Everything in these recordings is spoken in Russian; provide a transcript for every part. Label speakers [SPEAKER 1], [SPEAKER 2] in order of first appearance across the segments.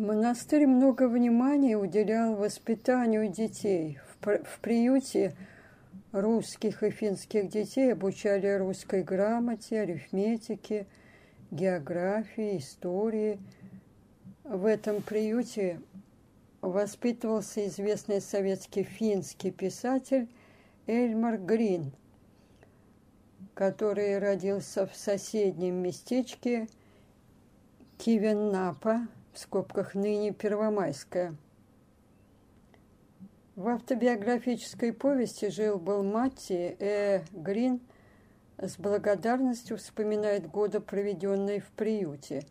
[SPEAKER 1] Монастырь много внимания уделял воспитанию детей. В, приюте русских и финских детей обучали русской грамоте, арифметике, географии, истории. В этом приюте воспитывался известный советский финский писатель Эльмар Грин, который родился в соседнем местечке Кивеннапа, в скобках ныне Первомайская. В автобиографической повести «Жил-был Матти» Э. Грин с благодарностью вспоминает годы, проведенные в приюте.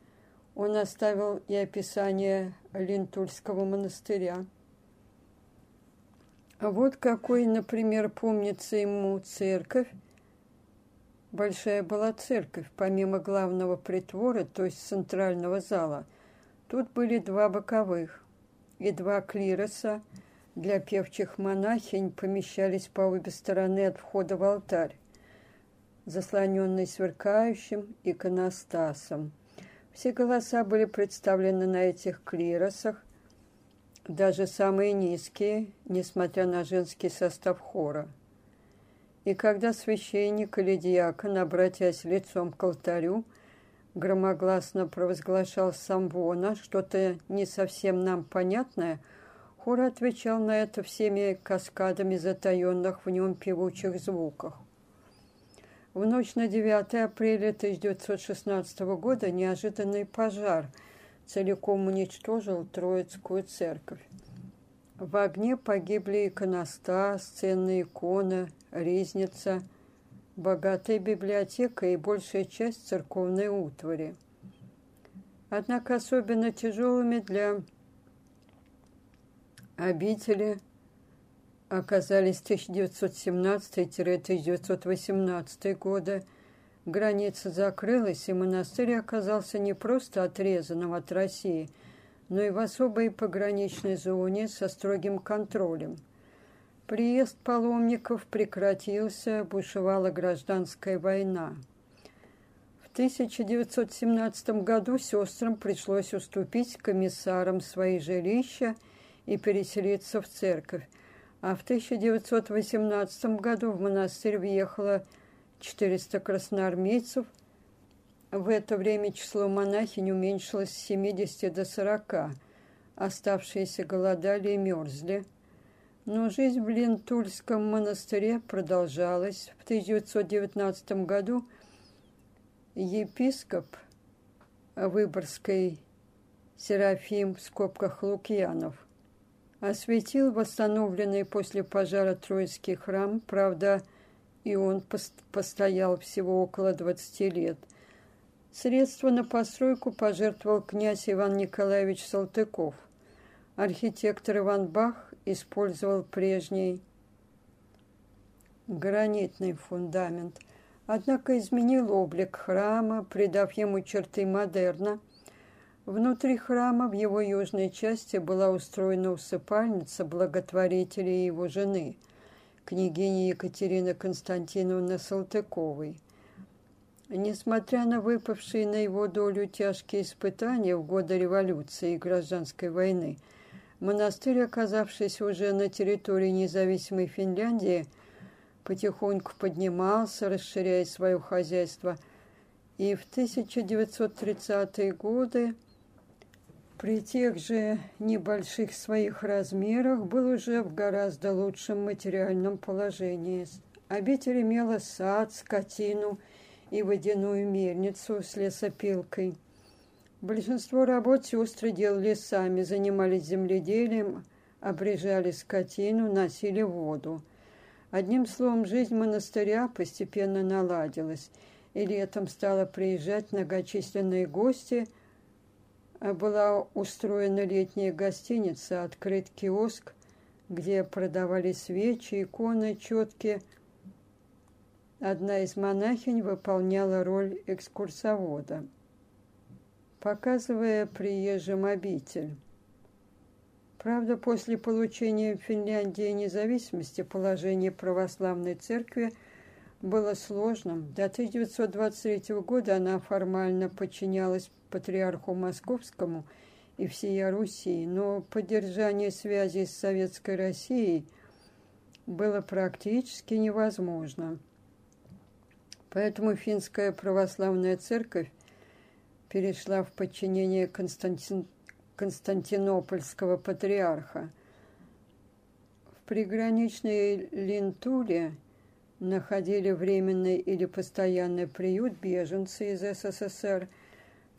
[SPEAKER 1] Он оставил и описание Линтульского монастыря. Вот какой, например, помнится ему церковь. Большая была церковь, помимо главного притвора, то есть центрального зала. Тут были два боковых и два клироса – для певчих монахинь помещались по обе стороны от входа в алтарь, заслоненный сверкающим иконостасом. Все голоса были представлены на этих клиросах, даже самые низкие, несмотря на женский состав хора. И когда священник или диакон, обратясь лицом к алтарю, громогласно провозглашал самвона, что-то не совсем нам понятное – Хор отвечал на это всеми каскадами затаенных в нем певучих звуков. В ночь на 9 апреля 1916 года неожиданный пожар целиком уничтожил Троицкую церковь. В огне погибли иконостас, ценная икона, ризница, богатая библиотека и большая часть церковной утвари. Однако особенно тяжелыми для обители оказались 1917-1918 годы. Граница закрылась, и монастырь оказался не просто отрезанным от России, но и в особой пограничной зоне со строгим контролем. Приезд паломников прекратился, бушевала гражданская война. В 1917 году сестрам пришлось уступить комиссарам свои жилища – и переселиться в церковь. А в 1918 году в монастырь въехало 400 красноармейцев. В это время число монахинь уменьшилось с 70 до 40. Оставшиеся голодали и мерзли. Но жизнь в Лентульском монастыре продолжалась. В 1919 году епископ Выборгской Серафим в скобках Лукьянов – осветил восстановленный после пожара Троицкий храм, правда, и он постоял всего около 20 лет. Средства на постройку пожертвовал князь Иван Николаевич Салтыков. Архитектор Иван Бах использовал прежний гранитный фундамент, однако изменил облик храма, придав ему черты модерна – Внутри храма в его южной части была устроена усыпальница благотворителя и его жены, княгини Екатерины Константиновны Салтыковой. Несмотря на выпавшие на его долю тяжкие испытания в годы революции и гражданской войны, монастырь, оказавшийся уже на территории независимой Финляндии, потихоньку поднимался, расширяя свое хозяйство, и в 1930-е годы при тех же небольших своих размерах был уже в гораздо лучшем материальном положении. Обитель имела сад, скотину и водяную мельницу с лесопилкой. Большинство работ сестры делали сами, занимались земледелием, обрежали скотину, носили воду. Одним словом, жизнь монастыря постепенно наладилась, и летом стало приезжать многочисленные гости – была устроена летняя гостиница, открыт киоск, где продавали свечи, иконы, четки. Одна из монахинь выполняла роль экскурсовода, показывая приезжим обитель. Правда, после получения в Финляндии независимости положение православной церкви было сложным. До 1923 года она формально подчинялась патриарху Московскому и всея Руси, но поддержание связи с Советской Россией было практически невозможно. Поэтому финская православная церковь перешла в подчинение Константин... Константинопольского патриарха. В приграничной Линтуле находили временный или постоянный приют беженцы из СССР.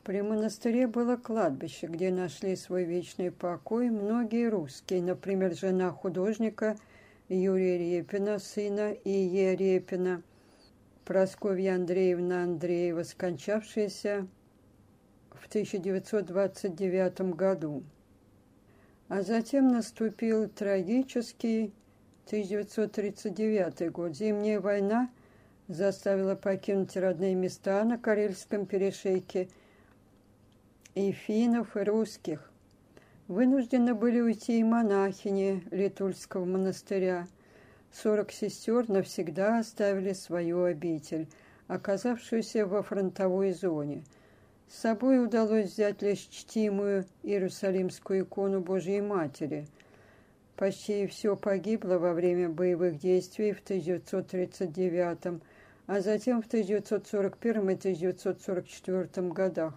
[SPEAKER 1] При монастыре было кладбище, где нашли свой вечный покой многие русские, например, жена художника Юрия Репина, сына Ие Репина, Просковья Андреевна Андреева, скончавшаяся в 1929 году. А затем наступил трагический 1939 год. Зимняя война заставила покинуть родные места на Карельском перешейке и финнов, и русских. Вынуждены были уйти и монахини Литульского монастыря. Сорок сестер навсегда оставили свою обитель, оказавшуюся во фронтовой зоне. С собой удалось взять лишь чтимую Иерусалимскую икону Божьей Матери – Почти все погибло во время боевых действий в 1939, а затем в 1941 и 1944 годах.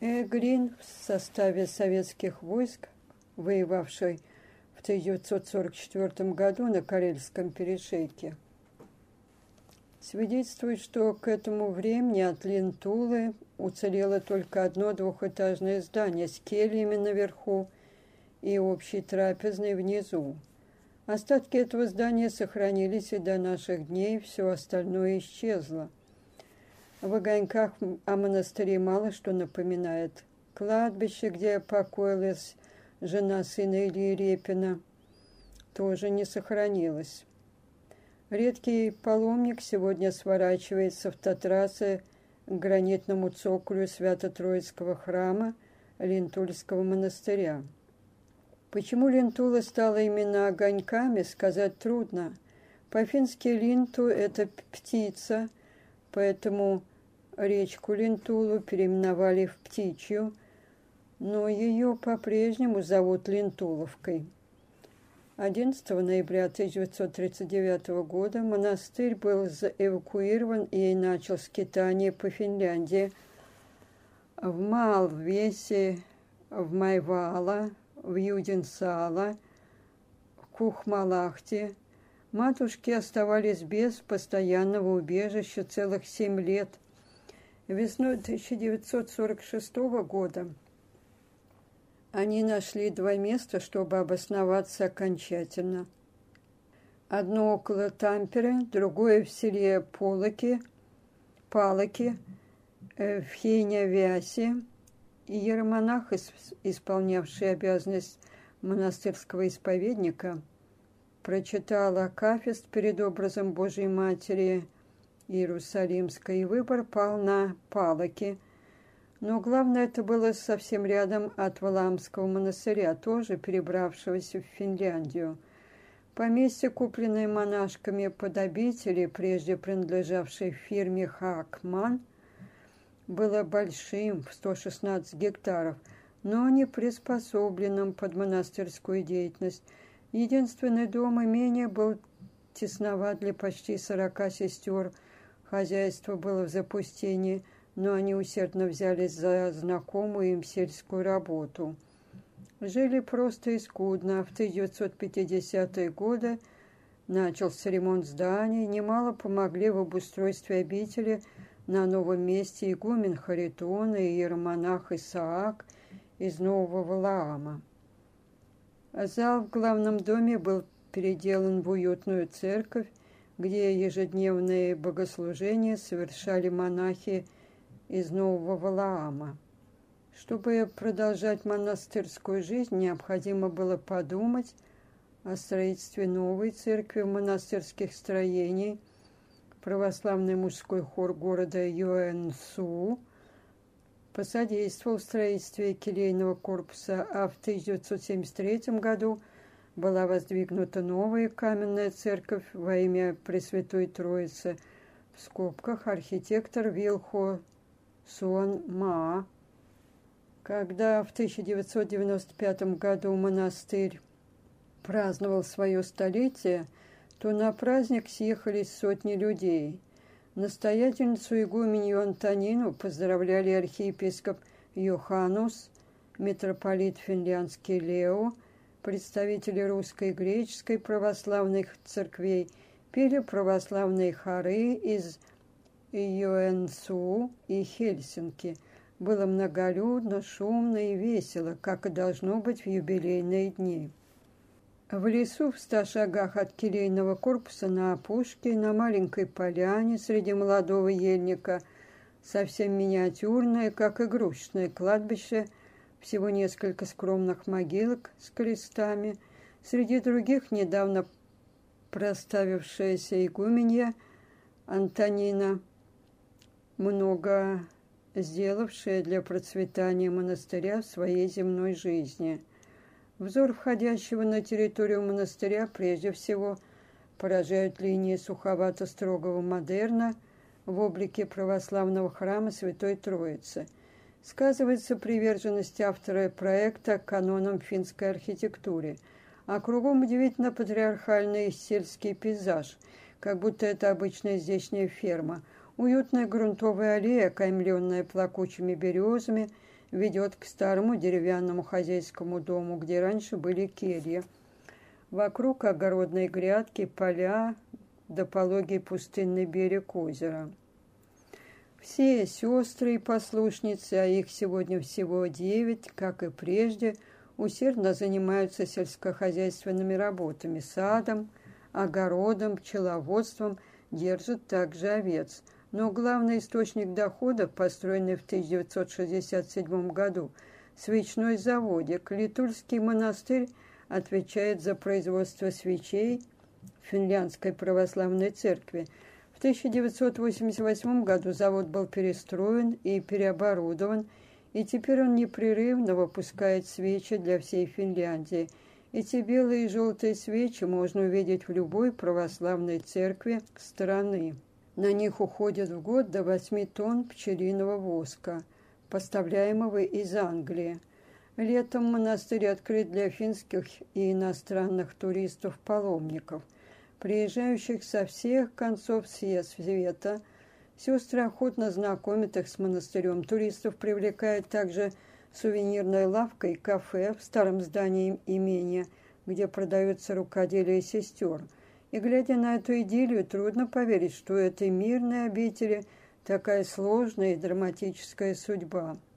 [SPEAKER 1] Эгрин в составе советских войск, воевавший в 1944 году на Карельском перешейке, свидетельствует, что к этому времени от Линтулы уцелело только одно двухэтажное здание с кельями наверху и общей трапезной внизу. Остатки этого здания сохранились и до наших дней, все остальное исчезло. В огоньках о монастыре мало что напоминает. Кладбище, где покоилась жена сына Ильи Репина, тоже не сохранилось. Редкий паломник сегодня сворачивается в Татрасы к гранитному цоколю Свято-Троицкого храма Линтульского монастыря. Почему лентула стала именно огоньками, сказать трудно. По-фински линту – это птица, поэтому речку Лентулу переименовали в птичью, но ее по-прежнему зовут Лентуловкой. 11 ноября 1939 года монастырь был эвакуирован и начал скитание по Финляндии. В Малвесе, в Майвала, в Юдинсала, в Кухмалахте, матушки оставались без постоянного убежища целых семь лет. Весной 1946 года они нашли два места, чтобы обосноваться окончательно. Одно около Тампере, другое в селе Полоки, Палоки, э, в Хейня-Вясе, Иеромонах, исполнявший обязанность монастырского исповедника, прочитал Акафист перед образом Божьей Матери Иерусалимской, и выбор пал на Палоки. Но главное, это было совсем рядом от Валамского монастыря, тоже перебравшегося в Финляндию. Поместье, купленное монашками под обители, прежде принадлежавшей фирме Хакман – было большим, в 116 гектаров, но не приспособленным под монастырскую деятельность. Единственный дом имения был тесноват для почти сорока сестер. Хозяйство было в запустении, но они усердно взялись за знакомую им сельскую работу. Жили просто и скудно. В 1950-е годы начался ремонт зданий, немало помогли в обустройстве обители – на новом месте игумен Харитон и иеромонах Исаак из Нового Валаама. Зал в главном доме был переделан в уютную церковь, где ежедневные богослужения совершали монахи из Нового Валаама. Чтобы продолжать монастырскую жизнь, необходимо было подумать о строительстве новой церкви в монастырских строениях, православный мужской хор города Юэнсу посодействовал в строительстве келейного корпуса, а в 1973 году была воздвигнута новая каменная церковь во имя Пресвятой Троицы, в скобках архитектор Вилхо Суан Ма. Когда в 1995 году монастырь праздновал свое столетие, то на праздник съехались сотни людей. Настоятельницу игуменью Антонину поздравляли архиепископ Йоханнус, митрополит финляндский Лео, представители русской и греческой православных церквей, пели православные хоры из Йоэнсу и Хельсинки – было многолюдно, шумно и весело, как и должно быть в юбилейные дни. В лесу в ста шагах от келейного корпуса на опушке, на маленькой поляне среди молодого ельника, совсем миниатюрное, как игрушечное кладбище, всего несколько скромных могилок с крестами, среди других недавно проставившаяся игуменья Антонина, много сделавшая для процветания монастыря в своей земной жизни. Взор входящего на территорию монастыря прежде всего поражают линии суховато-строгого модерна в облике православного храма Святой Троицы. Сказывается приверженность автора проекта канонам финской архитектуре, а кругом удивительно патриархальный сельский пейзаж, как будто это обычная здешняя ферма – Уютная грунтовая аллея, окаймленная плакучими березами, ведет к старому деревянному хозяйскому дому, где раньше были кельи. Вокруг огородные грядки, поля, да пологий пустынный берег озера. Все сестры и послушницы, а их сегодня всего девять, как и прежде, усердно занимаются сельскохозяйственными работами, садом, огородом, пчеловодством, держат также овец – но главный источник дохода, построенный в 1967 году, свечной заводик, Литульский монастырь отвечает за производство свечей Финляндской православной церкви. В 1988 году завод был перестроен и переоборудован, и теперь он непрерывно выпускает свечи для всей Финляндии. Эти белые и желтые свечи можно увидеть в любой православной церкви страны. На них уходит в год до 8 тонн пчелиного воска, поставляемого из Англии. Летом монастырь открыт для финских и иностранных туристов-паломников, приезжающих со всех концов света. Сестры охотно знакомят их с монастырем. Туристов привлекает также сувенирная лавка и кафе в старом здании имения, где продается рукоделие сестер – и, глядя на эту идиллию, трудно поверить, что у этой мирной обители такая сложная и драматическая судьба –